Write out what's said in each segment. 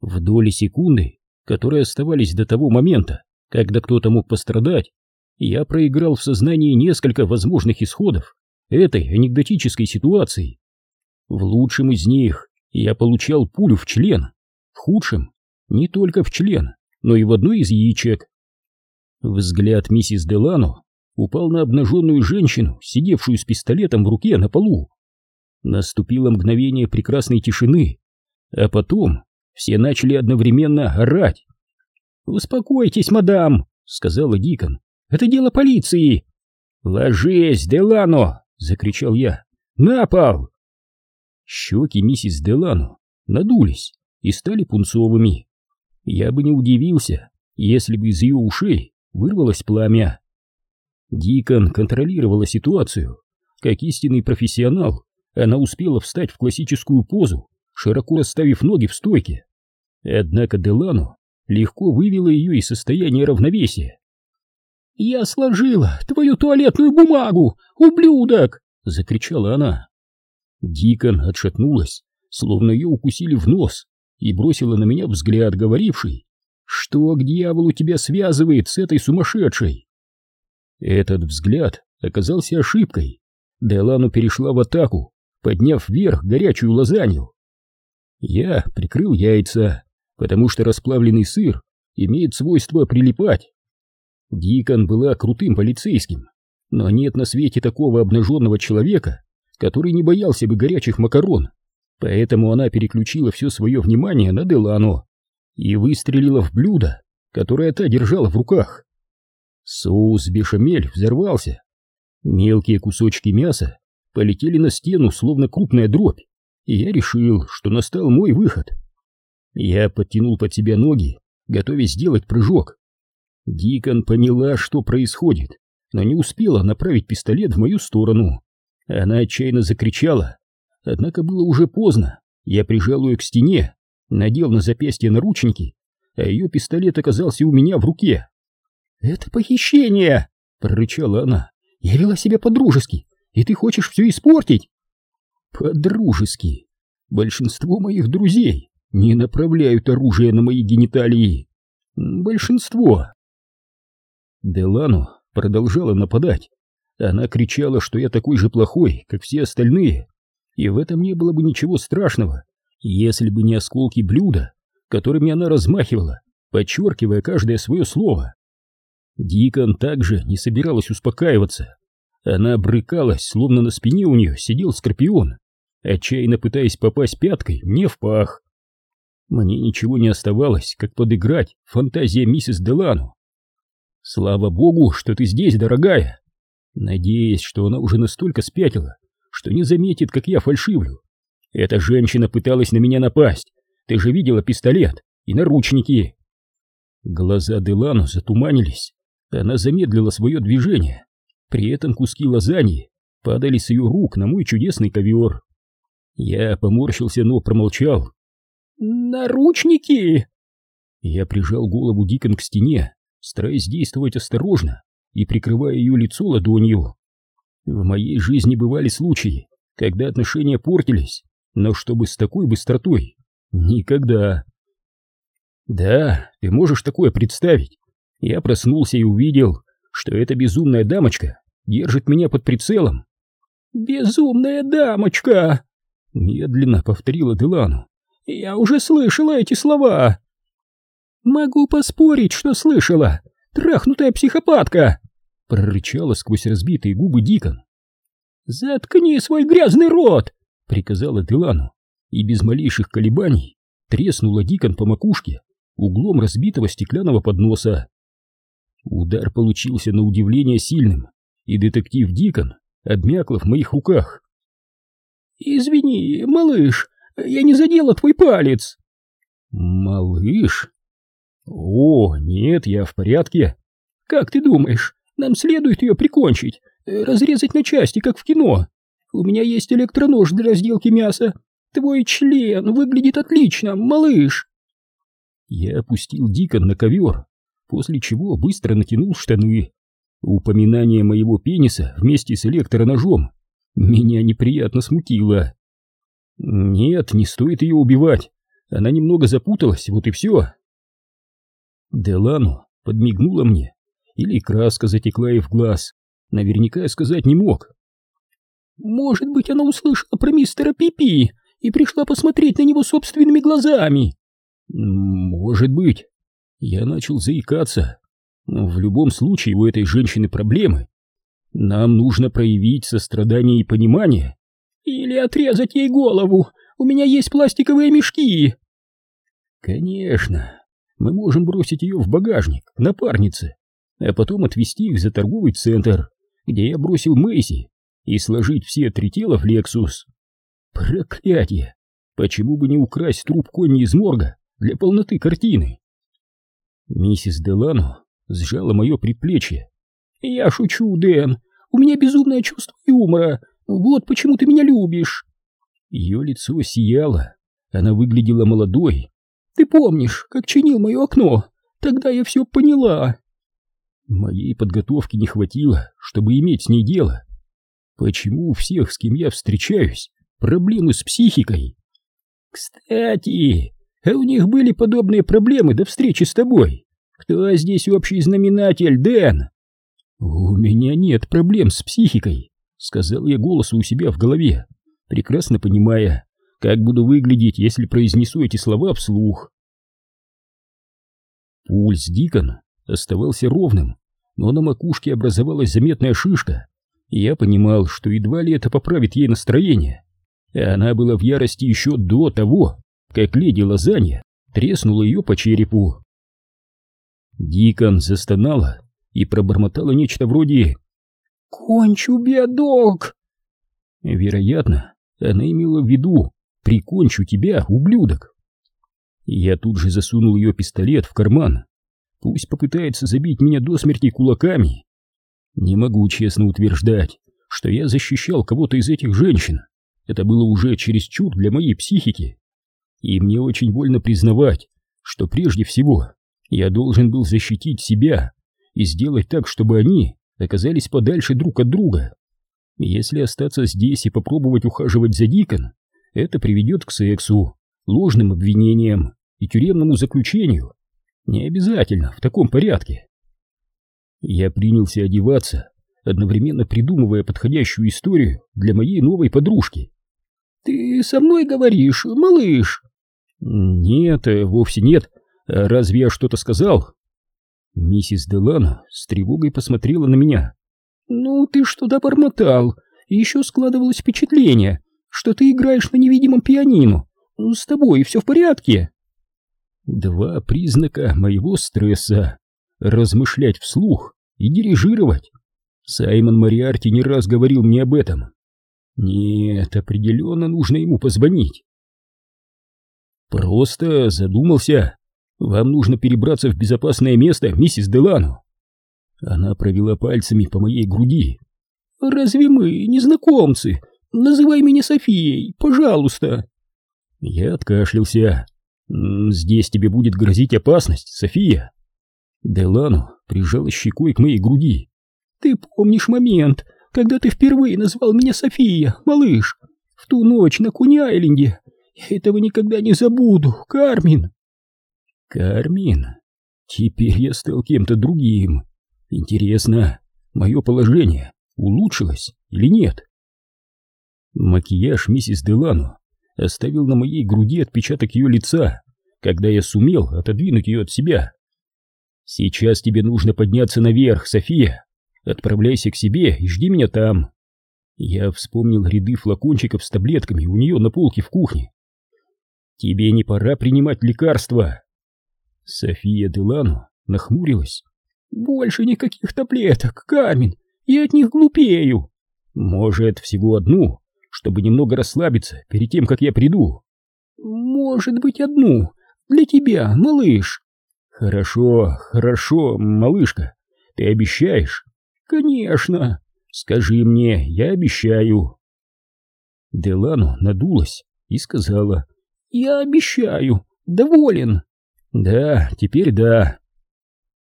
В доли секунды, которые оставались до того момента, когда кто-то мог пострадать, я проиграл в сознании несколько возможных исходов этой анекдотической ситуации. В лучшем из них я получал пулю в член, в худшем не только в член, но и в одной из яичек. Взгляд миссис Делано упал на обнаженную женщину, сидевшую с пистолетом в руке на полу. Наступило мгновение прекрасной тишины, а потом все начали одновременно орать. «Успокойтесь, мадам», — сказала Дикон, — «это дело полиции». «Ложись, Делано!» — закричал я. «На пол!» Щеки миссис Делано надулись и стали пунцовыми. Я бы не удивился, если бы из ее ушей вырвалось пламя. Дикон контролировала ситуацию. Как истинный профессионал, она успела встать в классическую позу, широко расставив ноги в стойке. Однако Делано легко вывела ее из состояния равновесия. «Я сложила твою туалетную бумагу, ублюдок!» — закричала она. Дикон отшатнулась, словно ее укусили в нос, и бросила на меня взгляд, говоривший, «Что к дьяволу тебя связывает с этой сумасшедшей?» Этот взгляд оказался ошибкой. Делану перешла в атаку, подняв вверх горячую лазанью. Я прикрыл яйца, потому что расплавленный сыр имеет свойство прилипать. Дикон была крутым полицейским, но нет на свете такого обнаженного человека, который не боялся бы горячих макарон, поэтому она переключила все свое внимание на Делано и выстрелила в блюдо, которое та держала в руках. Соус бешамель взорвался. Мелкие кусочки мяса полетели на стену, словно крупная дробь, и я решил, что настал мой выход. Я подтянул под себя ноги, готовясь сделать прыжок. Дикон поняла, что происходит, но не успела направить пистолет в мою сторону. Она отчаянно закричала, однако было уже поздно. Я прижал ее к стене, надел на запястье наручники, а ее пистолет оказался у меня в руке. «Это похищение!» — прорычала она. «Я вела себя по-дружески, и ты хочешь все испортить?» «По-дружески. Большинство моих друзей не направляют оружие на мои гениталии. Большинство». Делано продолжала нападать. Она кричала, что я такой же плохой, как все остальные, и в этом не было бы ничего страшного, если бы не осколки блюда, которыми она размахивала, подчеркивая каждое свое слово. Дикон также не собиралась успокаиваться. Она брыкалась, словно на спине у нее сидел скорпион, отчаянно пытаясь попасть пяткой мне в пах. Мне ничего не оставалось, как подыграть фантазия миссис Делану. «Слава богу, что ты здесь, дорогая!» Надеясь, что она уже настолько спятила, что не заметит, как я фальшивлю. Эта женщина пыталась на меня напасть. Ты же видела пистолет и наручники. Глаза Делану затуманились. Она замедлила свое движение. При этом куски лазаньи падали с ее рук на мой чудесный ковер. Я поморщился, но промолчал. «Наручники!» Я прижал голову Дикон к стене, стараясь действовать осторожно и прикрывая ее лицо ладонью. В моей жизни бывали случаи, когда отношения портились, но чтобы с такой быстротой — никогда. Да, ты можешь такое представить, я проснулся и увидел, что эта безумная дамочка держит меня под прицелом. «Безумная дамочка!» — медленно повторила Делану. «Я уже слышала эти слова!» «Могу поспорить, что слышала! Трахнутая психопатка!» — прорычала сквозь разбитые губы Дикон. «Заткни свой грязный рот!» — приказала Делану, и без малейших колебаний треснула Дикон по макушке углом разбитого стеклянного подноса. Удар получился на удивление сильным, и детектив Дикон обмякла в моих руках. «Извини, малыш, я не задела твой палец!» «Малыш? О, нет, я в порядке!» «Как ты думаешь, нам следует ее прикончить, разрезать на части, как в кино? У меня есть электронож для разделки мяса. Твой член выглядит отлично, малыш!» Я опустил Дикон на ковер после чего быстро натянул штаны. Упоминание моего пениса вместе с электроножом меня неприятно смутило. Нет, не стоит ее убивать. Она немного запуталась, вот и все. Делану подмигнула мне, или краска затекла ей в глаз. Наверняка я сказать не мог. Может быть, она услышала про мистера Пипи и пришла посмотреть на него собственными глазами. Может быть. Я начал заикаться. В любом случае у этой женщины проблемы. Нам нужно проявить сострадание и понимание. Или отрезать ей голову. У меня есть пластиковые мешки. Конечно. Мы можем бросить ее в багажник, напарнице, а потом отвезти их за торговый центр, где я бросил Мэйси, и сложить все три тела в Лексус. Проклятие! Почему бы не украсть труп Конни из морга для полноты картины? Миссис Делано сжала мое предплечье. «Я шучу, Дэн. У меня безумное чувство юмора. Вот почему ты меня любишь». Ее лицо сияло. Она выглядела молодой. «Ты помнишь, как чинил мое окно? Тогда я все поняла». Моей подготовки не хватило, чтобы иметь с ней дело. Почему у всех, с кем я встречаюсь, проблемы с психикой? Кстати, а у них были подобные проблемы до встречи с тобой. Кто здесь общий знаменатель, Дэн? У меня нет проблем с психикой, сказал я голосу у себя в голове, прекрасно понимая, как буду выглядеть, если произнесу эти слова вслух. Пульс Дикона оставался ровным, но на макушке образовалась заметная шишка, я понимал, что едва ли это поправит ей настроение. И она была в ярости еще до того, как леди Лазанья треснула ее по черепу. Дикон застонала и пробормотала нечто вроде «Кончу, биодок!» Вероятно, она имела в виду «прикончу тебя, ублюдок!» Я тут же засунул ее пистолет в карман. Пусть попытается забить меня до смерти кулаками, не могу честно утверждать, что я защищал кого-то из этих женщин. Это было уже чересчур для моей психики. И мне очень больно признавать, что прежде всего я должен был защитить себя и сделать так, чтобы они оказались подальше друг от друга. Если остаться здесь и попробовать ухаживать за Дикон, это приведет к сексу, ложным обвинениям и тюремному заключению. Не обязательно в таком порядке. Я принялся одеваться, одновременно придумывая подходящую историю для моей новой подружки. «Ты со мной говоришь, малыш?» «Нет, э, вовсе нет. Разве я что-то сказал?» Миссис Делано с тревогой посмотрела на меня. «Ну, ты что-то бормотал. Еще складывалось впечатление, что ты играешь на невидимом пианино. С тобой все в порядке?» Два признака моего стресса размышлять вслух и дирижировать. Саймон Мариарти не раз говорил мне об этом. Нет, определенно нужно ему позвонить. Просто задумался. Вам нужно перебраться в безопасное место, миссис Делану. Она провела пальцами по моей груди. Разве мы незнакомцы? Называй меня Софией, пожалуйста. Я откашлялся. Здесь тебе будет грозить опасность, София. Делану прижала щекой к моей груди. «Ты помнишь момент, когда ты впервые назвал меня София, малыш? В ту ночь на Куни-Айленде. Я этого никогда не забуду, Кармин!» «Кармин? Теперь я стал кем-то другим. Интересно, мое положение улучшилось или нет?» Макияж миссис Делану оставил на моей груди отпечаток ее лица, когда я сумел отодвинуть ее от себя. Сейчас тебе нужно подняться наверх, София. Отправляйся к себе и жди меня там. Я вспомнил ряды флакончиков с таблетками у нее на полке в кухне. Тебе не пора принимать лекарства. София Делану нахмурилась. Больше никаких таблеток, камень. Я от них глупею. Может, всего одну, чтобы немного расслабиться перед тем, как я приду. Может быть, одну. Для тебя, малыш. Хорошо, хорошо, малышка. Ты обещаешь? Конечно. Скажи мне, я обещаю. Делану надулась и сказала. Я обещаю. Доволен. Да, теперь да.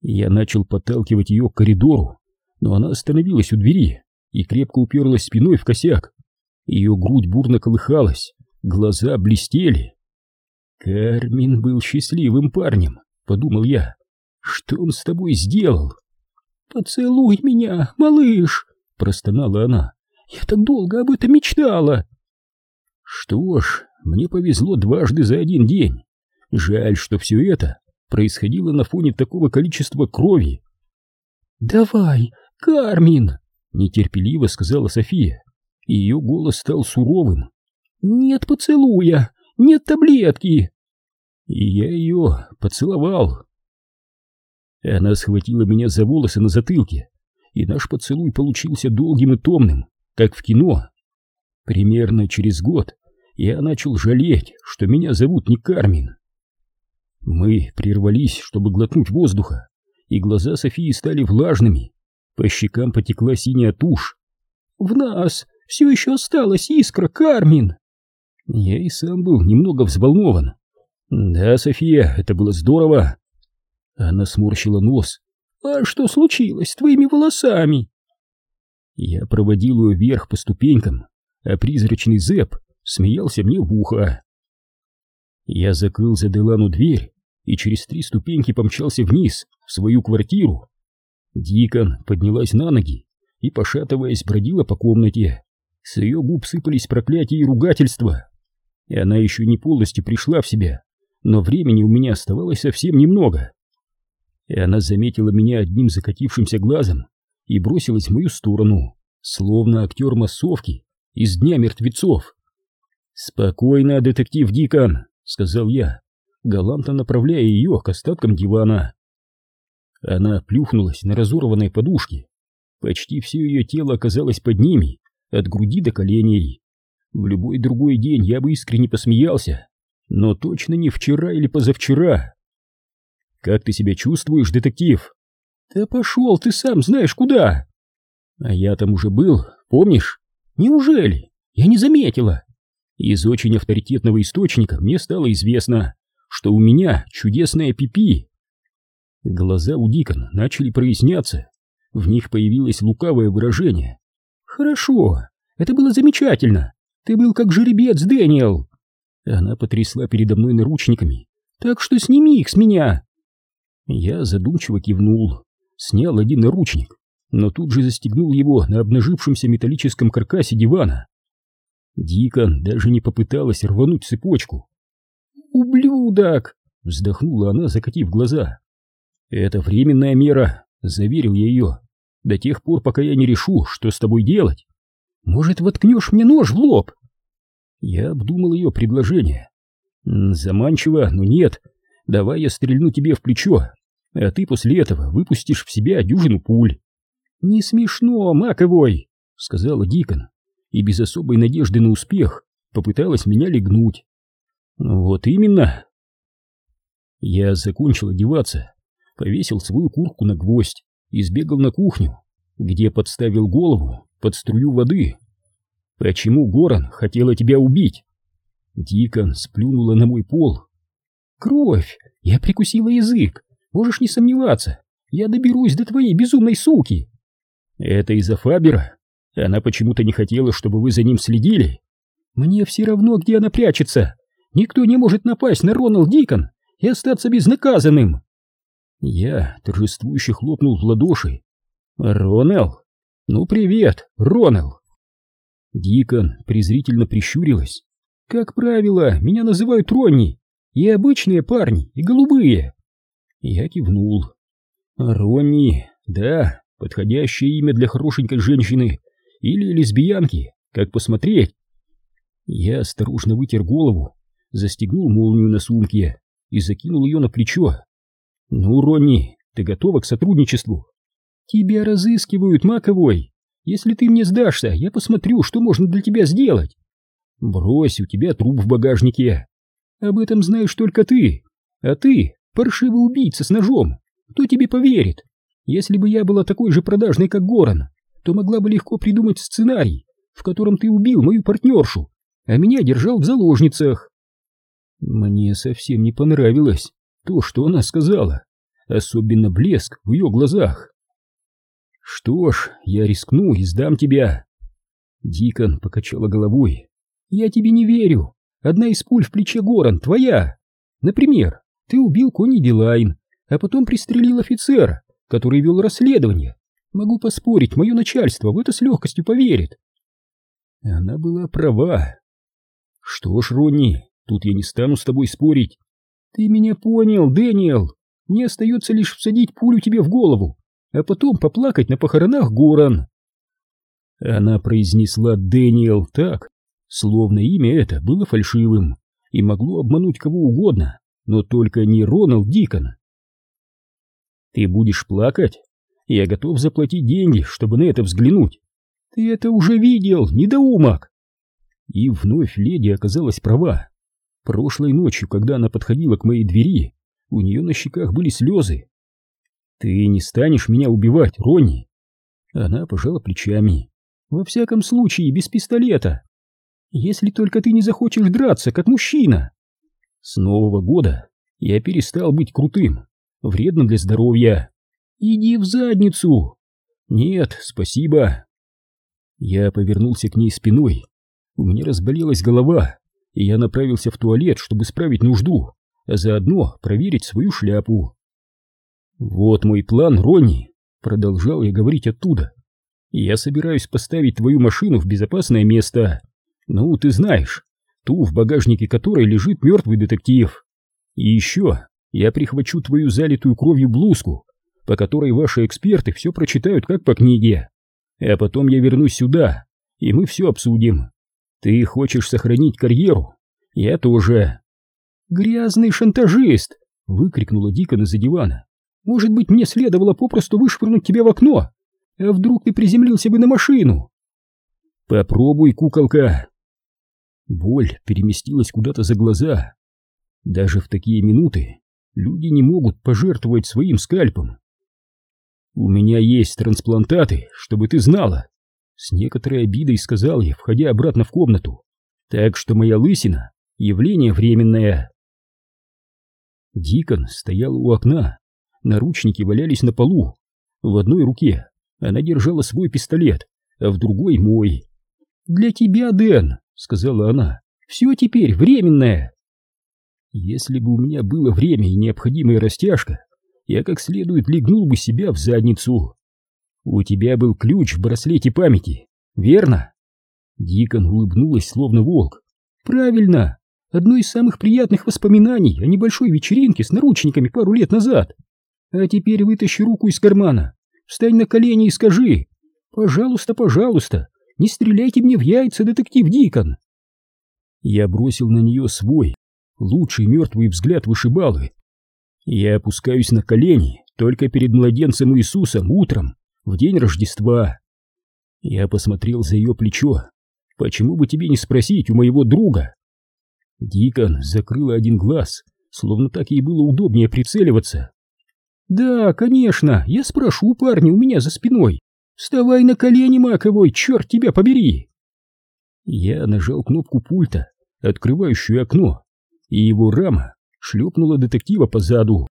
Я начал подталкивать ее к коридору, но она остановилась у двери и крепко уперлась спиной в косяк. Ее грудь бурно колыхалась, глаза блестели. Кармин был счастливым парнем, подумал я. Что он с тобой сделал? Поцелуй меня, малыш, простонала она. Я так долго об этом мечтала. Что ж, мне повезло дважды за один день. Жаль, что все это происходило на фоне такого количества крови. «Давай, Кармин!» — нетерпеливо сказала София. Ее голос стал суровым. «Нет поцелуя! Нет таблетки!» И я ее поцеловал. Она схватила меня за волосы на затылке, и наш поцелуй получился долгим и томным, как в кино. Примерно через год я начал жалеть, что меня зовут не Кармин. Мы прервались, чтобы глотнуть воздуха, и глаза Софии стали влажными. По щекам потекла синяя тушь. «В нас все еще осталась искра, Кармин!» Я и сам был немного взволнован. «Да, София, это было здорово!» Она сморщила нос. «А что случилось с твоими волосами?» Я проводил ее вверх по ступенькам, а призрачный Зэп смеялся мне в ухо. Я закрыл за Делану дверь и через три ступеньки помчался вниз, в свою квартиру. Дикон поднялась на ноги и, пошатываясь, бродила по комнате. С ее губ сыпались проклятия и ругательства. И она еще не полностью пришла в себя, но времени у меня оставалось совсем немного. И она заметила меня одним закатившимся глазом и бросилась в мою сторону, словно актер массовки из Дня мертвецов. «Спокойно, детектив Дикон», — сказал я, галантно направляя ее к остаткам дивана. Она плюхнулась на разорванной подушке. Почти все ее тело оказалось под ними, от груди до коленей. В любой другой день я бы искренне посмеялся, но точно не вчера или позавчера. «Как ты себя чувствуешь, детектив?» «Да пошел ты сам знаешь куда!» «А я там уже был, помнишь?» «Неужели? Я не заметила!» Из очень авторитетного источника мне стало известно, что у меня чудесная пипи. Глаза у Дикона начали проясняться, в них появилось лукавое выражение. «Хорошо, это было замечательно. Ты был как жеребец, Дэниел!» Она потрясла передо мной наручниками. «Так что сними их с меня!» Я задумчиво кивнул, снял один наручник, но тут же застегнул его на обнажившемся металлическом каркасе дивана. Дикон даже не попыталась рвануть цепочку. «Ублюдок!» — вздохнула она, закатив глаза. «Это временная мера», — заверил я ее, — «до тех пор, пока я не решу, что с тобой делать. Может, воткнешь мне нож в лоб?» Я обдумал ее предложение. «Заманчиво, но нет. Давай я стрельну тебе в плечо, а ты после этого выпустишь в себя дюжину пуль». «Не смешно, Маковой!» — сказала Дикон, и без особой надежды на успех попыталась меня легнуть. Вот именно. Я закончил одеваться, повесил свою куртку на гвоздь и сбегал на кухню, где подставил голову под струю воды. Почему Горан хотела тебя убить? Дикон сплюнула на мой пол. Кровь! Я прикусила язык. Можешь не сомневаться. Я доберусь до твоей безумной суки. Это из-за Фабера? Она почему-то не хотела, чтобы вы за ним следили. Мне все равно, где она прячется. Никто не может напасть на Роналд Дикон и остаться безнаказанным. Я торжествующе хлопнул в ладоши. Ронал? Ну привет, Ронал. Дикон презрительно прищурилась. Как правило, меня называют Ронни. И обычные парни, и голубые. Я кивнул. Ронни, да, подходящее имя для хорошенькой женщины или лесбиянки, как посмотреть. Я осторожно вытер голову застегнул молнию на сумке и закинул ее на плечо. «Ну, Ронни, ты готова к сотрудничеству?» «Тебя разыскивают, Маковой. Если ты мне сдашься, я посмотрю, что можно для тебя сделать». «Брось, у тебя труп в багажнике». «Об этом знаешь только ты. А ты паршивый убийца с ножом. Кто тебе поверит? Если бы я была такой же продажной, как Горан, то могла бы легко придумать сценарий, в котором ты убил мою партнершу, а меня держал в заложницах». Мне совсем не понравилось то, что она сказала, особенно блеск в ее глазах. Что ж, я рискну и сдам тебя. Дикон покачала головой. Я тебе не верю. Одна из пуль в плече Горан твоя. Например, ты убил Кони Дилайн, а потом пристрелил офицера, который вел расследование. Могу поспорить, мое начальство в это с легкостью поверит. Она была права. Что ж, Ронни, тут я не стану с тобой спорить. Ты меня понял, Дэниел. Мне остается лишь всадить пулю тебе в голову, а потом поплакать на похоронах Горан. Она произнесла Дэниел так, словно имя это было фальшивым и могло обмануть кого угодно, но только не Роналд Дикон. Ты будешь плакать? Я готов заплатить деньги, чтобы на это взглянуть. Ты это уже видел, недоумок. И вновь леди оказалась права. Прошлой ночью, когда она подходила к моей двери, у нее на щеках были слезы. Ты не станешь меня убивать, Ронни. Она пожала плечами. Во всяком случае, без пистолета. Если только ты не захочешь драться, как мужчина. С Нового года я перестал быть крутым. Вредно для здоровья. Иди в задницу. Нет, спасибо. Я повернулся к ней спиной. У меня разболелась голова, и я направился в туалет, чтобы справить нужду, а заодно проверить свою шляпу. Вот мой план, Ронни, продолжал я говорить оттуда. Я собираюсь поставить твою машину в безопасное место. Ну, ты знаешь, ту, в багажнике которой лежит мертвый детектив. И еще я прихвачу твою залитую кровью блузку, по которой ваши эксперты все прочитают как по книге. А потом я вернусь сюда, и мы все обсудим. Ты хочешь сохранить карьеру? Я тоже. Грязный шантажист! Выкрикнула Дикон из-за дивана. Может быть, мне следовало попросту вышвырнуть тебя в окно? А вдруг ты приземлился бы на машину? Попробуй, куколка. Боль переместилась куда-то за глаза. Даже в такие минуты люди не могут пожертвовать своим скальпом. У меня есть трансплантаты, чтобы ты знала. С некоторой обидой сказал я, входя обратно в комнату. Так что моя лысина — явление временное. Дикон стоял у окна, наручники валялись на полу. В одной руке она держала свой пистолет, а в другой мой. «Для тебя, Дэн», — сказала она, — «все теперь временное». Если бы у меня было время и необходимая растяжка, я как следует легнул бы себя в задницу. У тебя был ключ в браслете памяти, верно? Дикон улыбнулась, словно волк. Правильно, одно из самых приятных воспоминаний о небольшой вечеринке с наручниками пару лет назад. А теперь вытащи руку из кармана, встань на колени и скажи «Пожалуйста, пожалуйста, не стреляйте мне в яйца, детектив Дикон!» Я бросил на нее свой, лучший мертвый взгляд вышибалы. Я опускаюсь на колени только перед младенцем Иисусом утром, в день Рождества. Я посмотрел за ее плечо. Почему бы тебе не спросить у моего друга? Дикон закрыла один глаз, словно так ей было удобнее прицеливаться. «Да, конечно, я спрошу парня у меня за спиной. Вставай на колени, Маковой, черт тебя побери!» Я нажал кнопку пульта, открывающую окно, и его рама шлепнула детектива по заду.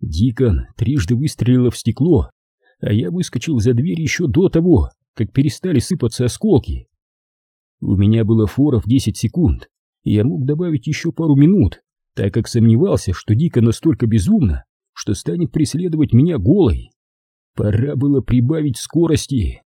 Дикон трижды выстрелила в стекло, а я выскочил за дверь еще до того, как перестали сыпаться осколки. У меня было фора в 10 секунд, и я мог добавить еще пару минут, так как сомневался, что Дика настолько безумна, что станет преследовать меня голой. Пора было прибавить скорости.